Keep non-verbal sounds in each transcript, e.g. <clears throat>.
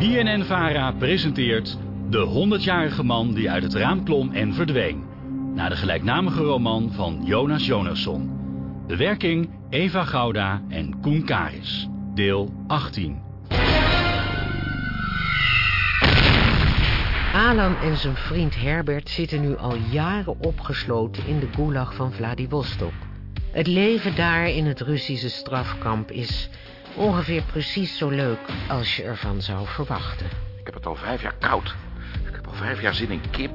BNN-VARA presenteert De 100-jarige man die uit het raam klom en verdween. Naar de gelijknamige roman van Jonas Jonasson. Bewerking Eva Gouda en Koen Karis. Deel 18. Alan en zijn vriend Herbert zitten nu al jaren opgesloten in de gulag van Vladivostok. Het leven daar in het Russische strafkamp is ongeveer precies zo leuk als je ervan zou verwachten. Ik heb het al vijf jaar koud. Ik heb al vijf jaar zin in kip.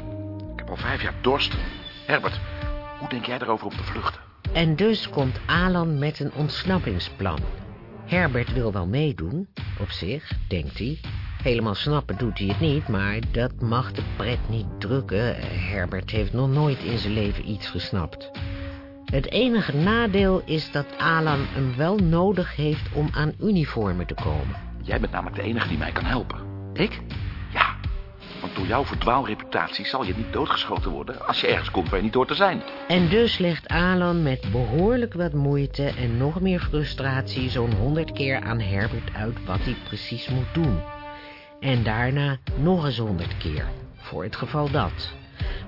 Ik heb al vijf jaar dorst. Herbert, hoe denk jij erover om te vluchten? En dus komt Alan met een ontsnappingsplan. Herbert wil wel meedoen, op zich, denkt hij. Helemaal snappen doet hij het niet, maar dat mag de pret niet drukken. Herbert heeft nog nooit in zijn leven iets gesnapt. Het enige nadeel is dat Alan hem wel nodig heeft om aan uniformen te komen. Jij bent namelijk de enige die mij kan helpen. Ik? Ja, want door jouw verdwaalreputatie zal je niet doodgeschoten worden... als je ergens komt waar je niet hoort te zijn. En dus legt Alan met behoorlijk wat moeite en nog meer frustratie... zo'n honderd keer aan Herbert uit wat hij precies moet doen. En daarna nog eens honderd keer, voor het geval dat...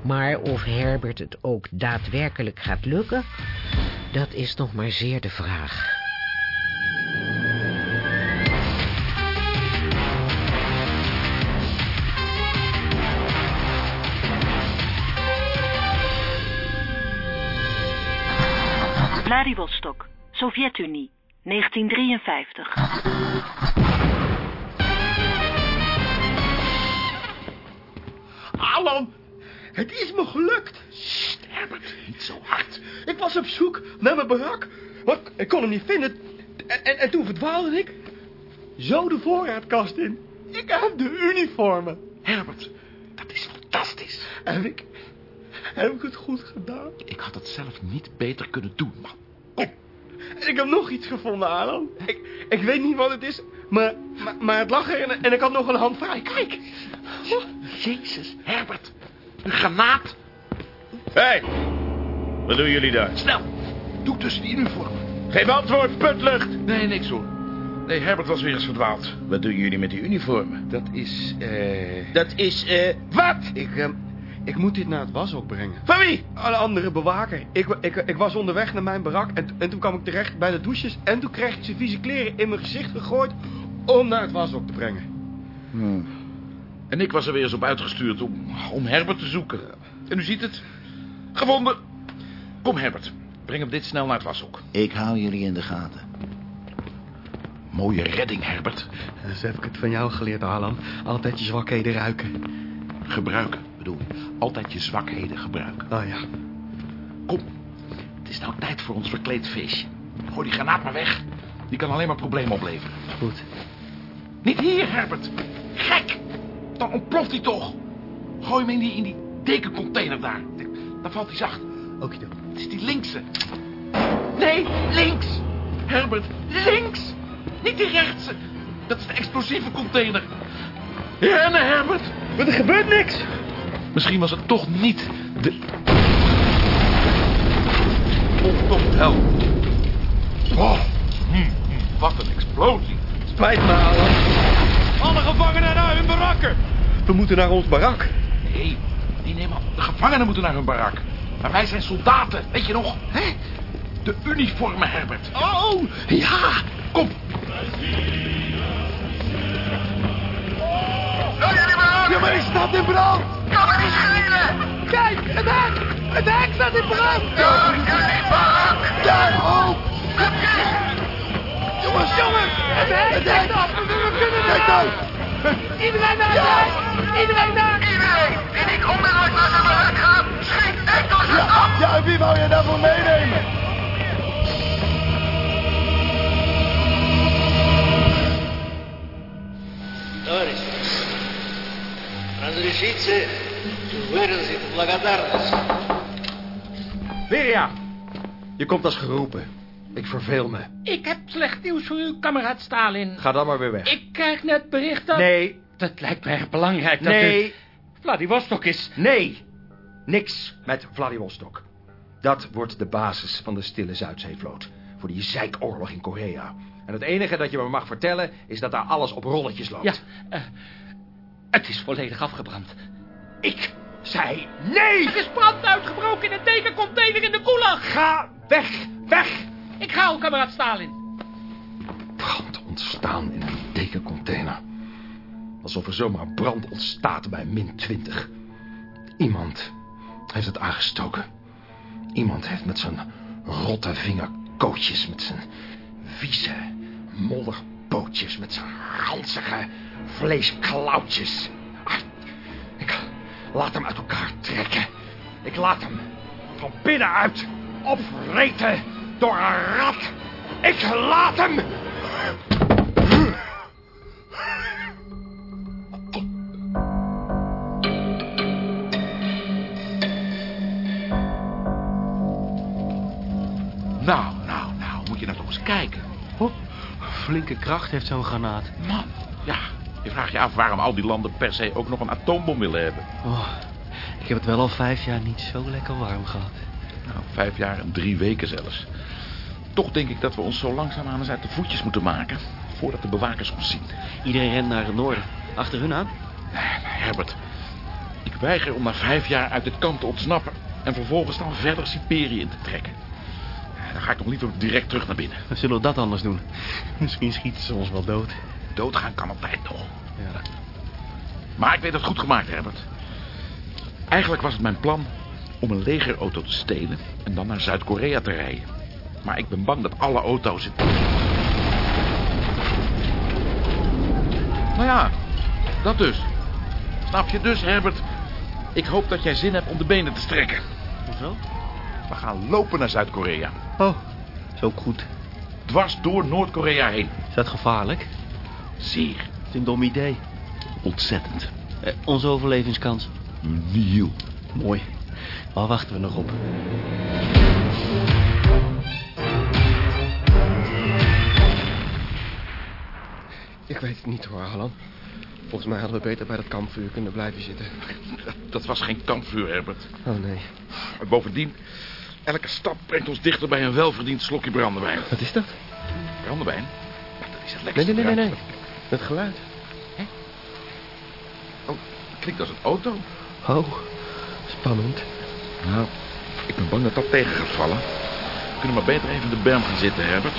Maar of Herbert het ook daadwerkelijk gaat lukken, dat is nog maar zeer de vraag. Vladivostok, Sovjet-Unie, 1953. Alan, het is me gelukt. Sst, Herbert, niet zo hard. Ik was op zoek naar mijn barak, maar ik kon hem niet vinden. En, en, en toen verdwaalde ik. Zo de voorraadkast in. Ik heb de uniformen. Herbert, dat is fantastisch. Heb ik, heb ik het goed gedaan? Ik had het zelf niet beter kunnen doen, man. Kom, ik heb nog iets gevonden, Alan. Ik, ik weet niet wat het is, maar, maar, maar het lag er en, en ik had nog een hand vrij. Kijk. Jezus, Herbert. Een granaat. Hé, hey, wat doen jullie daar? Snel, doe tussen die uniformen. Geef antwoord, putlucht! Nee, niks hoor. Nee, Herbert was weer eens verdwaald. Wat doen jullie met die uniformen? Dat is, eh... Dat is, eh, wat? Ik, eh, ik moet dit naar het washok brengen. Van wie? Een andere bewaker. Ik, ik, ik was onderweg naar mijn barak en, en toen kwam ik terecht bij de douches... en toen kreeg ik zijn vieze kleren in mijn gezicht gegooid om naar het washok te brengen. Hmm. En ik was er weer eens op uitgestuurd om, om Herbert te zoeken. En u ziet het. Gevonden. Kom, Herbert. Breng hem dit snel naar het washok. Ik hou jullie in de gaten. Mooie redding, Herbert. Zo heb ik het van jou geleerd, Alan. Altijd je zwakheden ruiken. Gebruiken, bedoel ik. Altijd je zwakheden gebruiken. Oh ja. Kom, het is nou tijd voor ons verkleedfeestje. Gooi die granaat maar weg. Die kan alleen maar problemen opleveren. Goed. Niet hier, Herbert. Gek. Dan ontploft hij toch. Gooi hem in die, in die dekencontainer daar. Dan valt hij zacht. Okido. Het is die linkse. Nee, links. Herbert, links. Niet die rechtse. Dat is de explosieve container. Rennen, Herbert. Maar er gebeurt niks. Misschien was het toch niet de... Oh, toch hel. Oh, hm, wat een explosie. Spijt me, Alan. Alle gevangenen naar hun barakken! We moeten naar ons barak. Nee, nee, nee, man. De gevangenen moeten naar hun barak. Maar wij zijn soldaten, weet je nog? Hè? De uniformen, Herbert. Oh, Ja, kom. ja, maar die staat in brand. Kan me niet schelen. Kijk, het hek. Het hek staat in brand. Ja, jullie barak. Daar, oh Jongens, jongens. Het hek, het hek. We kunnen Kijk nou. Iedereen naar het hek. Iedereen naar. Iedereen. En ik onmiddellijk naar zijn barak gaan. Schiet enkel ja, ja, en wie wou je daarvoor meenemen? Товарищ, разрешите выразить благодарность. Beria, je komt als geroepen. Ik verveel me. Ik heb slecht nieuws voor u, kameraad Stalin. Ga dan maar weer weg. Ik krijg net bericht dat... Nee, Dat lijkt me erg belangrijk dat nee, u... Vladivostok is... nee. Niks met Vladivostok. Dat wordt de basis van de stille Zuidzeevloot. Voor die zeikoorlog in Korea. En het enige dat je me mag vertellen is dat daar alles op rolletjes loopt. Ja, eh, het is volledig afgebrand. Ik zei nee! Er is brand uitgebroken in een tekencontainer in de koelag. Ga weg! Weg! Ik ga al, kameraad Stalin. Brand ontstaan in een dekencontainer. Alsof er zomaar brand ontstaat bij min 20. Iemand heeft het aangestoken. Iemand heeft met zijn rotte vingerkootjes, met zijn vieze modderpootjes, met zijn ranzige vleesklauwtjes. Ah, Ik laat hem uit elkaar trekken. Ik laat hem van binnenuit opvreten door een rat. Ik laat hem... Nou, nou, nou, moet je nou toch eens kijken. Flinke kracht heeft zo'n granaat. Man, ja, je vraagt je af waarom al die landen per se ook nog een atoombom willen hebben. Oh, ik heb het wel al vijf jaar niet zo lekker warm gehad. Nou, vijf jaar en drie weken zelfs. Toch denk ik dat we ons zo langzaamaan eens uit de voetjes moeten maken... voordat de bewakers ons zien. Iedereen rent naar het noorden. Achter hun aan? Nee, Herbert, ik weiger om na vijf jaar uit dit kamp te ontsnappen... en vervolgens dan verder Siberië in te trekken. Dan ga ik nog liever direct terug naar binnen. We zullen dat anders doen. Misschien schieten ze ons wel dood. Doodgaan kan altijd nog. Ja. Maar ik weet het goed gemaakt, Herbert. Eigenlijk was het mijn plan om een legerauto te stelen... en dan naar Zuid-Korea te rijden. Maar ik ben bang dat alle auto's... In... Nou ja, dat dus. Snap je dus, Herbert? Ik hoop dat jij zin hebt om de benen te strekken. Hoezo? We gaan lopen naar Zuid-Korea. Oh, is ook goed. Dwars door Noord-Korea heen. Is dat gevaarlijk? Zeer. Het is een dom idee. Ontzettend. Eh, onze overlevingskans. Nieuw. Mooi. Waar wachten we nog op? Ik weet het niet hoor, Alan. Volgens mij hadden we beter bij dat kampvuur kunnen blijven zitten. Dat was geen kampvuur, Herbert. Oh nee. En bovendien, elke stap brengt ons dichter bij een welverdiend slokje brandewijn. Wat is dat? Brandewijn? Ja, dat is het Nee, lekkerste. nee, nee, nee. eruit. nee. Het geluid. Oh, klinkt als een auto. Oh, spannend. Nou, ik ben bang dat dat tegen gaat vallen. We kunnen maar beter even in de berm gaan zitten, Herbert.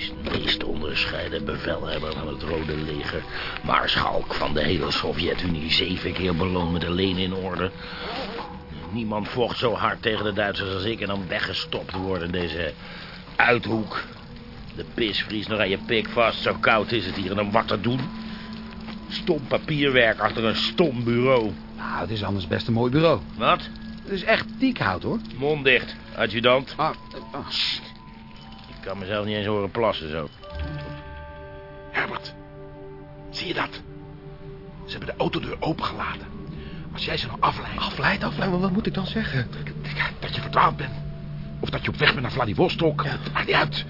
is meest onderscheiden bevelhebber van het Rode Leger. Maarschalk van de hele Sovjet-Unie. Zeven keer beloond met de Leninorde. Niemand vocht zo hard tegen de Duitsers als ik... en dan weggestopt worden in deze uithoek. De pis vriest nog aan je pik vast. Zo koud is het hier en dan wat te doen. Stom papierwerk achter een stom bureau. Nou, het is anders best een mooi bureau. Wat? Het is echt diekhout, hoor. Mond dicht, adjudant. Ah, ah. Ik kan mezelf niet eens horen plassen zo. Herbert, zie je dat? Ze hebben de autodeur opengelaten. Als jij ze nou afleidt... Afleid, afleid, maar wat moet ik dan zeggen? Dat je verdwaald bent. Of dat je op weg bent naar Vladivostok. Het maakt niet uit.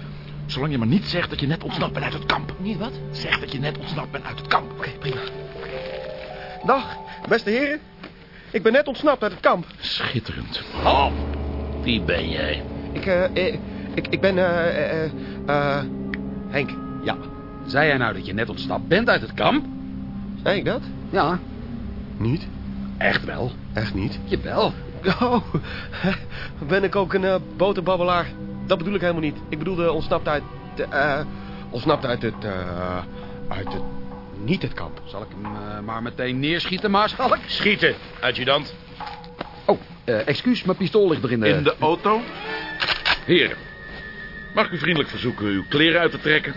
Zolang je maar niet zegt dat je net ontsnapt bent uit het kamp. Niet wat? Zeg dat je net ontsnapt bent uit het kamp. Oké, prima. Dag, beste heren. Ik ben net ontsnapt uit het kamp. Schitterend. Oh, wie ben jij? Ik, eh, eh, ik, ik ben, eh, eh, eh, Henk. Ja, zei jij nou dat je net ontsnapt bent uit het kamp? Zei ik dat? Ja. Niet? Echt wel. Echt niet? Jawel. Oh, <laughs> ben ik ook een boterbabbelaar? Dat bedoel ik helemaal niet. Ik bedoelde ontsnapt uit, eh, ontsnapt uit het, eh, uit het, niet het kamp. Zal ik hem eh, maar meteen neerschieten, maarschalk? Schieten, adjudant. Oh, eh, excuus, mijn pistool ligt er in de... In de auto? Heren, mag ik u vriendelijk verzoeken uw kleren uit te trekken?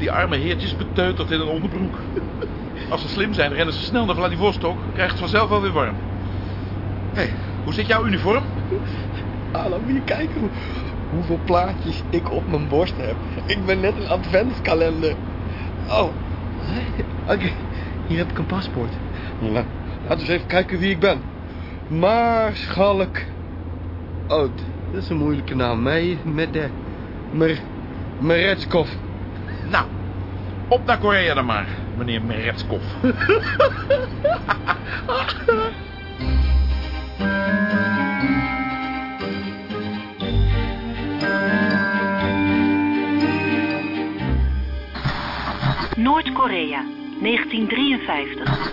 Die arme heertjes beteuterd in een onderbroek. Als ze slim zijn, rennen ze snel naar Vladivostok. Krijgt het vanzelf wel weer warm. Hé, hoe zit jouw uniform? Alan, moet je kijken hoe- hoeveel plaatjes ik op mijn borst heb. Ik ben net een adventskalender. Oh, oké. Hier heb ik een paspoort. La- laten we eens even kijken wie ik ben. Maarschalk. Oh, dat is een moeilijke naam. Mee met de Mer... Meretskov. Nou, op naar Korea dan maar, meneer Meretskov. Noord-Korea, 1953.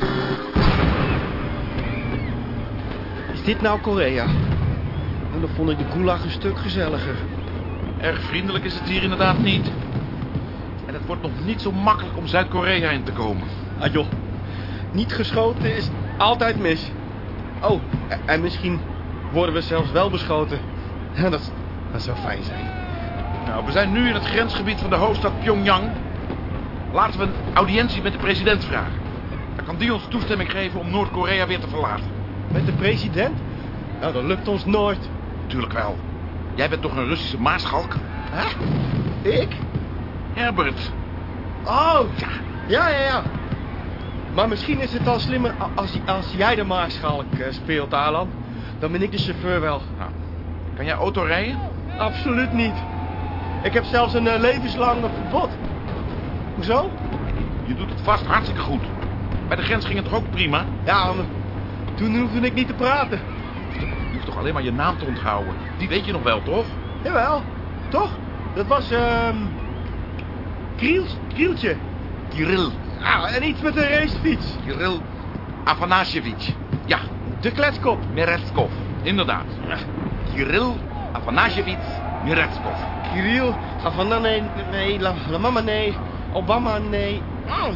Is dit nou Korea? Nou, dan vond ik de gulag een stuk gezelliger. Erg vriendelijk is het hier inderdaad niet. Wordt nog niet zo makkelijk om Zuid-Korea in te komen. Ah joh, niet geschoten is altijd mis. Oh, en- en misschien worden we zelfs wel beschoten. <laughs> Dat, dat zou fijn zijn. Nou, we zijn nu in het grensgebied van de hoofdstad Pyongyang. Laten we een audiëntie met de president vragen. Dan kan die ons toestemming geven om Noord-Korea weer te verlaten. Met de president? Nou, dat lukt ons nooit. Tuurlijk wel. Jij bent toch een Russische maarschalk? Hè? Ik? Herbert. Oh, ja. Ja, ja, ja. Maar misschien is het al slimmer als, als jij de maarschalk eh, speelt, Alan. Dan ben ik de chauffeur wel. Nou, kan jij auto rijden? Absoluut niet. Ik heb zelfs een eh, levenslang verbod. Hoezo? Je doet het vast hartstikke goed. Bij de grens ging het toch ook prima? Ja, toen hoefde ik niet te praten. Je hoeft toch alleen maar je naam te onthouden. Die weet je nog wel, toch? Jawel, toch? Dat was, ehm... Kriels, Krieltje. Kirill. Ah, en iets met een racefiets. Kirill Afanasjevich. Ja, De kletskop. Meretskov. Inderdaad. Kirill Afanasjevich Meretskov. Kirill, Havana nee, nee, la, la mama nee, Obama nee. Ah,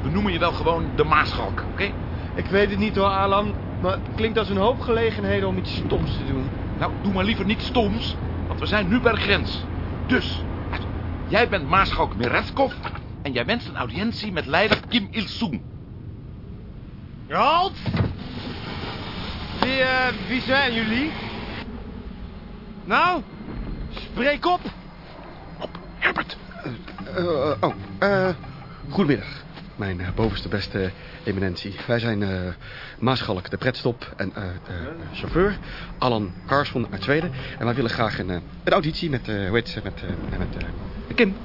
We noemen je wel gewoon de maarschalk, oké? ik weet het niet hoor, Alan, maar het klinkt als een hoop gelegenheden om iets stoms te doen. Nou, doe maar liever niet stoms, want we zijn nu bij de grens. Dus, jij bent maarschalk Meretskov en jij wenst een audiëntie met leider Kim Il-sung. Halt! Wie, eh, wie zijn jullie? Nou, spreek op. Op, Herbert. oh, eh... goedemiddag. Mijn eh, bovenste beste eminentie. Wij zijn eh Maarschalk de Pretstop en eh, de chauffeur Alan Carsson uit Zweden. En wij willen graag een, eh, een auditie met, eh hoe heet ze, met, eh, met eh, Kim.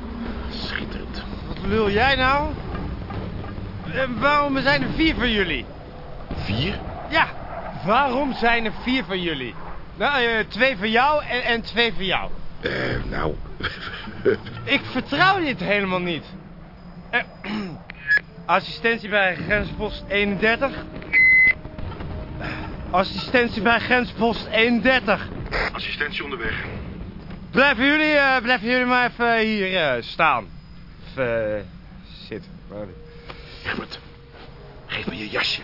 Schitterend. Wat wil jij nou? Eh, waarom zijn er vier van jullie? Vier? Ja, waarom zijn er vier van jullie? Nou, eh, twee van jou en, en twee van jou. Eh, nou... <laughs> Ik vertrouw dit helemaal niet. Eh, <clears throat> assistentie bij grenspost 31. Assistentie bij grenspost 31. Assistentie onderweg. Blijven jullie, eh, blijven jullie maar even hier eh, staan. Even eh, zitten. Herbert, geef me je jasje.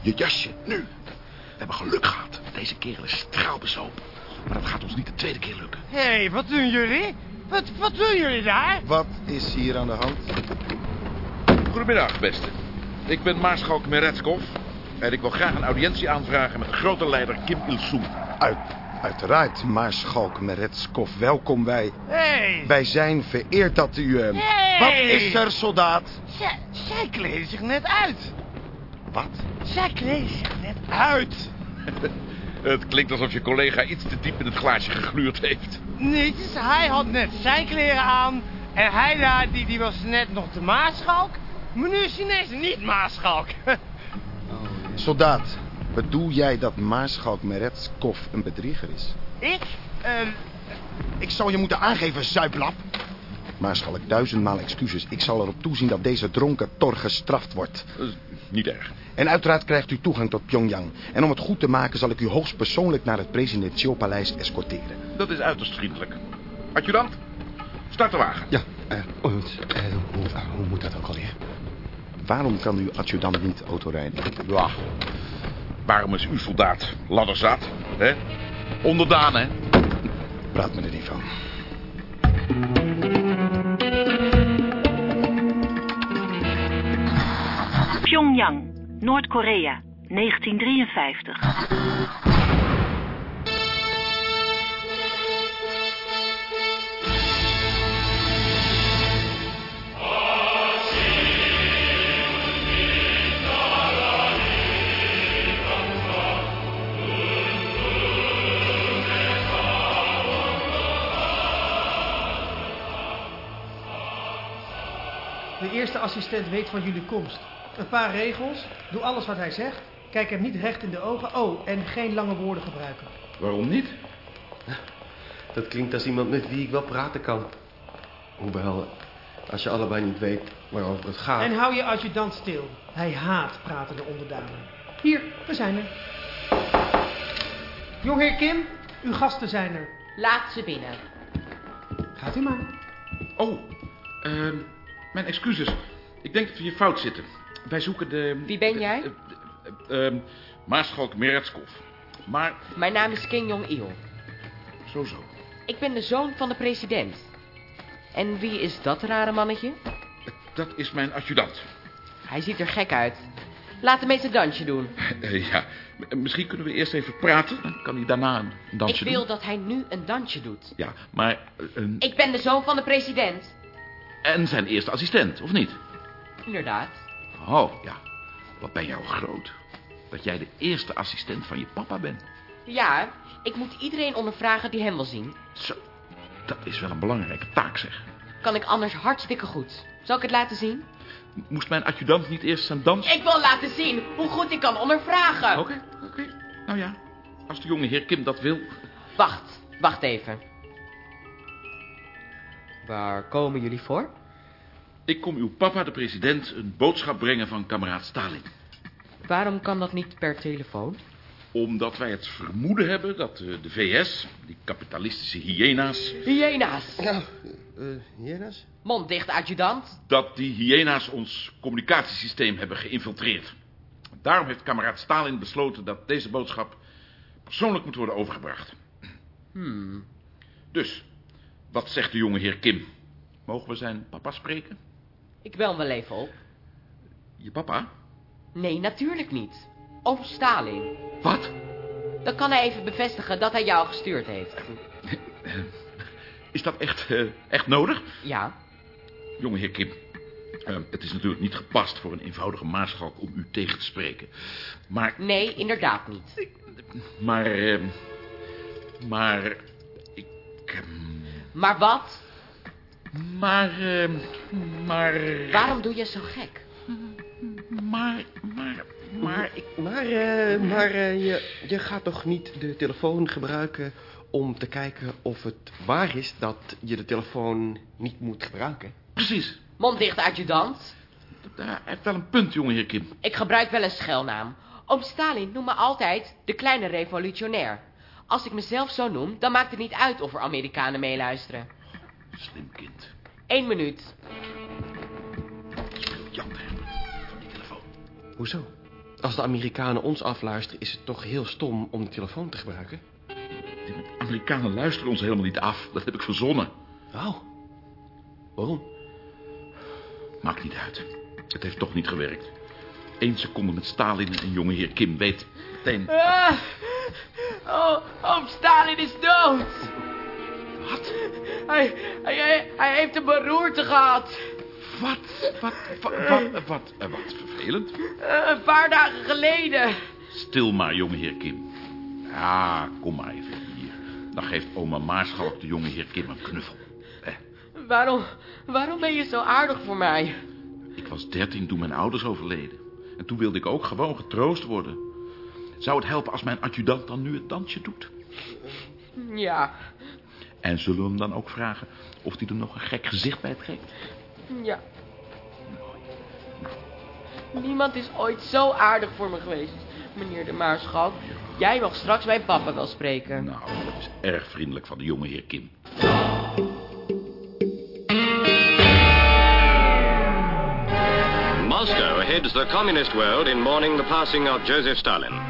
Je jasje, nu. We hebben geluk gehad. Deze kerel is straalbezopen. Maar dat gaat ons niet de tweede keer lukken. Hé, hey, wat doen jullie? Wat, wat doen jullie daar? Wat is hier aan de hand? Goedemiddag, beste. Ik ben maarschalk Meretskov. En ik wil graag een audiëntie aanvragen met de grote leider Kim Il-sung. Uit, uiteraard, Maarschalk Meretskov. Welkom wij. Hey. Wij zijn vereerd dat u... eh, Hey. Wat is er, soldaat? Zij, zij kleden zich net uit. Wat? Zij kleden zich net uit. <laughs> Het klinkt alsof je collega iets te diep in het glaasje gegluurd heeft. Niets, hij had net zijn kleren aan. En hij daar, die, die was net nog de maarschalk. Maar nu is hij ineens niet maarschalk. <laughs> Soldaat, bedoel jij dat Maarschalk Meretskov een bedrieger is? Ik? Eh, Ik zal je moeten aangeven, zuiplap. Maarschalk, duizendmaal excuses. Ik zal erop toezien dat deze dronken tor gestraft wordt. niet erg. En uiteraard krijgt u toegang tot Pyongyang. En om het goed te maken zal ik u hoogstpersoonlijk naar het presidentieel paleis escorteren. Dat is uiterst vriendelijk. Adjudant, start de wagen. Ja, eh, oh, eh, hoe, hoe moet dat ook alweer? Waarom kan uw adjudant niet autorijden? Ja. Waarom is uw soldaat ladderzaat? Hè? Onderdaan, hè? Praat me er niet van. Pyongyang, Noord-Korea, 1953. De eerste assistent weet van jullie komst. Een paar regels. Doe alles wat hij zegt. Kijk hem niet recht in de ogen. Oh, en geen lange woorden gebruiken. Waarom niet? Dat klinkt als iemand met wie ik wel praten kan. Hoewel, als je allebei niet weet waarover het gaat... En hou je adjudant stil. Hij haat pratende onderdanen. Hier, we zijn er. Jongheer Kim, uw gasten zijn er. Laat ze binnen. Gaat u maar. Oh, ehm, mijn excuses. Ik denk dat we hier fout zitten. Wij zoeken de... Wie ben jij? Uh, uh, Maarschalk Meretskov. Maar... Mijn naam is Kim Jong-il. Zo zo. Ik ben de zoon van de president. En wie is dat rare mannetje? Dat is mijn adjudant. Hij ziet er gek uit. Laat hem eens een dansje doen. Uh, <laughs> ja, misschien kunnen we eerst even praten. Dan kan hij daarna een dansje doen. Ik wil doen. dat hij nu een dansje doet. Ja, maar... Een... Ik ben de zoon van de president. En zijn eerste assistent, of niet? Inderdaad. Oh, ja. Wat ben jou groot. Dat jij de eerste assistent van je papa bent. Ja, ik moet iedereen ondervragen die hem wil zien. Zo, dat is wel een belangrijke taak, zeg. Kan ik anders hartstikke goed. Zal ik het laten zien? Moest mijn adjudant niet eerst zijn dans... Ik wil laten zien hoe goed ik kan ondervragen. Oké, okay, oké. Okay. Nou ja, als de jonge heer Kim dat wil. Wacht, wacht even. Waar komen jullie voor? Ik kom uw papa, de president, een boodschap brengen van kameraad Stalin. Waarom kan dat niet per telefoon? Omdat wij het vermoeden hebben dat de, de VS, die kapitalistische hyena's... Hyena's? Nou, uh, hyena's? Mond dicht, adjudant. Dat die hyena's ons communicatiesysteem hebben geïnfiltreerd. Daarom heeft kameraad Stalin besloten dat deze boodschap persoonlijk moet worden overgebracht. Hmm. Dus, wat zegt de jonge heer Kim? Mogen we zijn papa spreken? Ik bel wel even op. Je papa? Nee, natuurlijk niet. Oom Stalin. Wat? Dan kan hij even bevestigen dat hij jou gestuurd heeft. <laughs> Is dat echt, uh, echt nodig? Ja. Jonge heer Kim, uh, het is natuurlijk niet gepast voor een eenvoudige maarschalk om u tegen te spreken. Maar... Nee, inderdaad niet. Maar, uh, maar. Maar wat? Maar, maar... Waarom doe je zo gek? Maar, maar, maar... Ik... Maar, uh, maar uh, je, je gaat toch niet de telefoon gebruiken om te kijken of het waar is dat je de telefoon niet moet gebruiken? Precies. Mond dicht, adjudant. Hij heeft wel een punt, jongeheer Kim. Ik gebruik wel een schelnaam. Oom Stalin noemt me altijd de kleine revolutionair. Als ik mezelf zo noem, dan maakt het niet uit of er Amerikanen meeluisteren. Slim kind. Eén minuut. Jan, die telefoon. Hoezo? Als de Amerikanen ons afluisteren, is het toch heel stom om de telefoon te gebruiken? Die Amerikanen luisteren ons helemaal niet af. Dat heb ik verzonnen. Oh. Waarom? Maakt niet uit. Het heeft toch niet gewerkt. Eén seconde met Stalin en jongeheer Kim weet meteen... Ah. Oh, oom Stalin is dood. Wat? Hij, hij, hij heeft een beroerte gehad. Wat? Wat? Wat? Wat? Wat, wat, wat vervelend. Een paar dagen geleden. Stil maar, jongeheer Kim. Ja, kom maar even hier. Dan geeft oma Maarschalk de jongeheer Kim een knuffel. Eh. Waarom, waarom ben je zo aardig voor mij? Ik was dertien toen mijn ouders overleden. En toen wilde ik ook gewoon getroost worden. Zou het helpen als mijn adjudant dan nu het dansje doet? Ja. En zullen we hem dan ook vragen of hij er nog een gek gezicht bij trekt? Ja. Niemand is ooit zo aardig voor me geweest, meneer de Maarschalk. Jij mag straks mijn papa wel spreken. Nou, dat is erg vriendelijk van de jonge heer Kim. Moscow heads the communist world in mourning the passing of Joseph Stalin.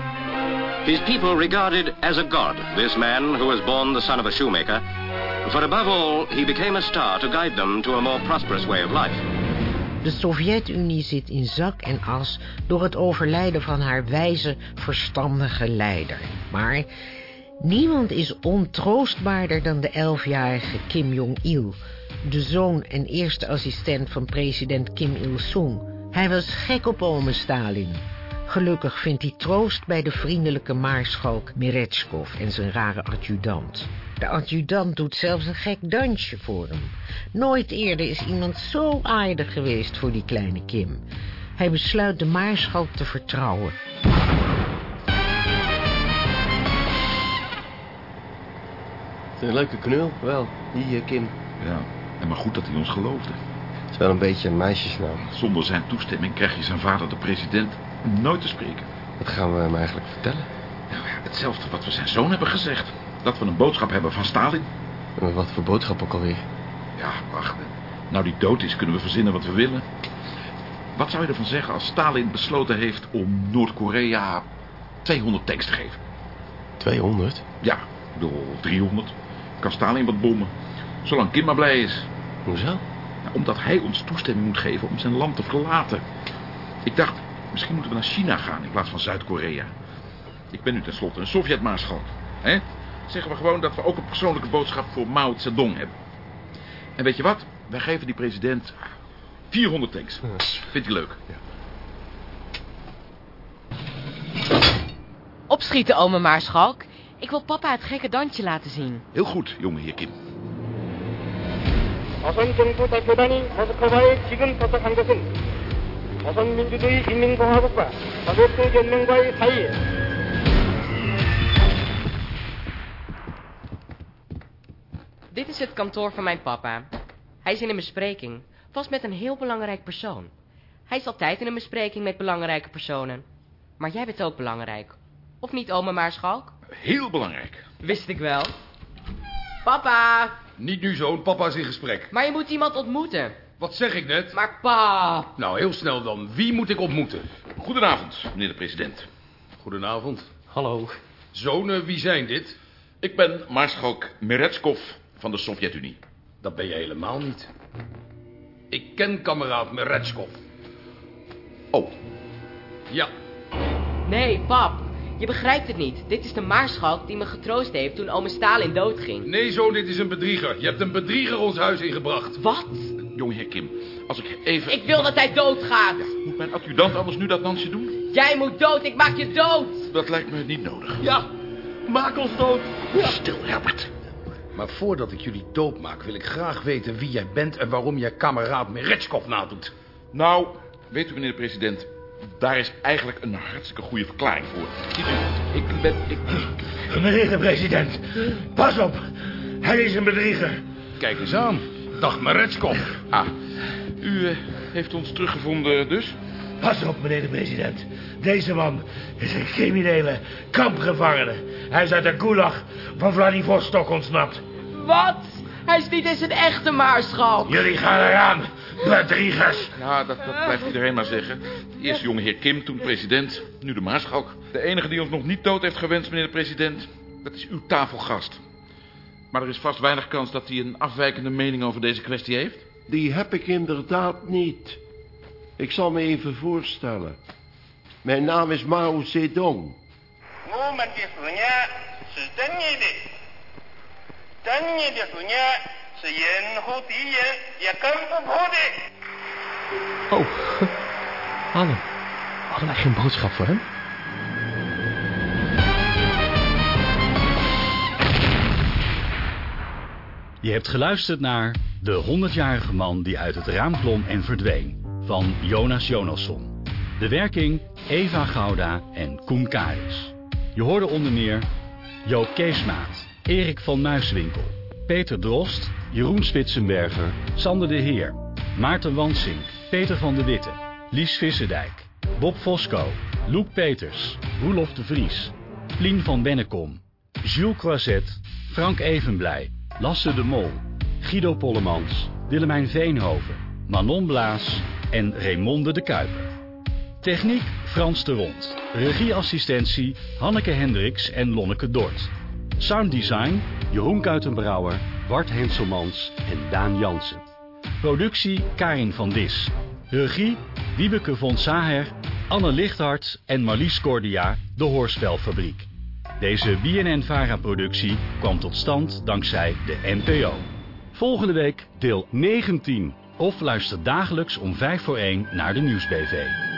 His people regarded as a god this man who was born the son of a shoemaker. For above all, he became a star to guide them to a more prosperous way of life. De Sovjet-Unie zit in zak en as door het overlijden van haar wijze, verstandige leider. Maar niemand is ontroostbaarder dan de elfjarige Kim Jong-il... de zoon en eerste assistent van president Kim Il-sung. Hij was gek op ome Stalin. Gelukkig vindt hij troost bij de vriendelijke maarschalk Meretskov en zijn rare adjudant. De adjudant doet zelfs een gek dansje voor hem. Nooit eerder is iemand zo aardig geweest voor die kleine Kim. Hij besluit de maarschalk te vertrouwen. Het is een leuke knul, wel, die Kim. Ja, en maar goed dat hij ons geloofde. Het is wel een beetje een meisjesnaam. Zonder zijn toestemming krijg je zijn vader, de president, nooit te spreken. Wat gaan we hem eigenlijk vertellen? Nou ja, hetzelfde wat we zijn zoon hebben gezegd. Dat we een boodschap hebben van Stalin. En wat voor boodschap ook alweer? Ja, wacht. Nou die dood is, kunnen we verzinnen wat we willen. Wat zou je ervan zeggen als Stalin besloten heeft om Noord-Korea 200 tanks te geven? 200? Ja, ik bedoel 300. Kan Stalin wat bommen. Zolang Kim maar blij is. Hoezo? Nou, omdat hij ons toestemming moet geven om zijn land te verlaten. Ik dacht, misschien moeten we naar China gaan in plaats van Zuid-Korea. Ik ben nu tenslotte een Sovjet-maarschalk. Hè? Zeggen we gewoon dat we ook een persoonlijke boodschap voor Mao Zedong hebben. En weet je wat? Wij geven die president 400 tanks. Vindt hij leuk? Opschieten, ome Maarschalk. Ik wil papa het gekke dansje laten zien. Heel goed, jonge heer Kim. 조선 정부 대표단이 모스크바에 지금 도착한 것은 조선민주주의 인민공화국과 소비에트 연맹과의 사이에 Dit is het kantoor van mijn papa. Hij is in een bespreking. Vast met een heel belangrijk persoon. Hij is altijd in een bespreking met belangrijke personen. Maar jij bent ook belangrijk. Of niet, ome Maarschalk? Heel belangrijk. Wist ik wel. Papa! Niet nu, zoon. Papa is in gesprek. Maar je moet iemand ontmoeten. Wat zeg ik net? Maar pap! Nou, heel snel dan. Wie moet ik ontmoeten? Goedenavond, meneer de president. Goedenavond. Hallo. Zonen, wie zijn dit? Ik ben Maarschalk Meretskov van de Sovjet-Unie. Dat ben je helemaal niet. Ik ken kameraad Meretskov. Oh. Ja. Nee, pap. Je begrijpt het niet. Dit is de Maarschalk die me getroost heeft toen ome Stalin doodging. Nee, zoon, dit is een bedrieger. Je hebt een bedrieger ons huis ingebracht. Wat? Jongeheer Kim, als ik even... Ik wil dat hij doodgaat. Moet mijn adjudant anders nu dat dansje doen? Jij moet dood, ik maak je dood. Dat lijkt me niet nodig. Ja, maak ons dood. Stil, Herbert. Maar voordat ik jullie dood maak, wil ik graag weten wie jij bent en waarom jij kameraad Meretskov nadoet. Nou, weet u, meneer de president, daar is eigenlijk een hartstikke goede verklaring voor. Ziet u, ik ben... Ik... Meneer de president, pas op. Hij is een bedrieger. Kijk eens aan. Dag Meretskov. Ah, u eh, heeft ons teruggevonden dus? Pas op, meneer de president. Deze man is een criminele kampgevangene. Hij is uit de gulag van Vladivostok ontsnapt. Wat? Hij is niet eens een echte Maarschalk. Jullie gaan eraan, bedriegers. Ja, dat, dat blijft iedereen maar zeggen. Eerst jongeheer Kim, toen president, nu de Maarschalk. De enige die ons nog niet dood heeft gewenst, meneer de president, dat is uw tafelgast. Maar er is vast weinig kans dat hij een afwijkende mening over deze kwestie heeft? Die heb ik inderdaad niet. Ik zal me even voorstellen. Mijn naam is Mao Zedong. Oh, Anne, hadden wij geen boodschap voor hem? Je hebt geluisterd naar De 100-jarige man die uit het raam klom en verdween van Jonas Jonasson. De werking Eva Gouda en Koen Karis. Je hoorde onder meer Joop Keesmaat, Erik van Muiswinkel, Peter Drost, Jeroen Spitsenberger, Sander de Heer, Maarten Wansink, Peter van de Witte, Lies Visserdijk, Bob Fosco, Loek Peters, Roelof de Vries, Plien van Bennekom, Jules Croiset, Frank Evenblij, Lasse de Mol, Guido Pollemans, Willemijn Veenhoven, Manon Blaas en Raymonde de Kuiper. Techniek Frans de Rond. Regieassistentie Hanneke Hendricks en Lonneke Dort. Sounddesign Jeroen Kuitenbrouwer, Bart Henselmans en Daan Jansen. Productie Karin van Dis. Regie Wiebeke von Saher, Anne Lichthart en Marlies Cordia, de Hoorspelfabriek. Deze BNN-VARA-productie kwam tot stand dankzij de NPO. Volgende week deel 19. Of luister dagelijks om 5 voor 1 naar de Nieuwsbv.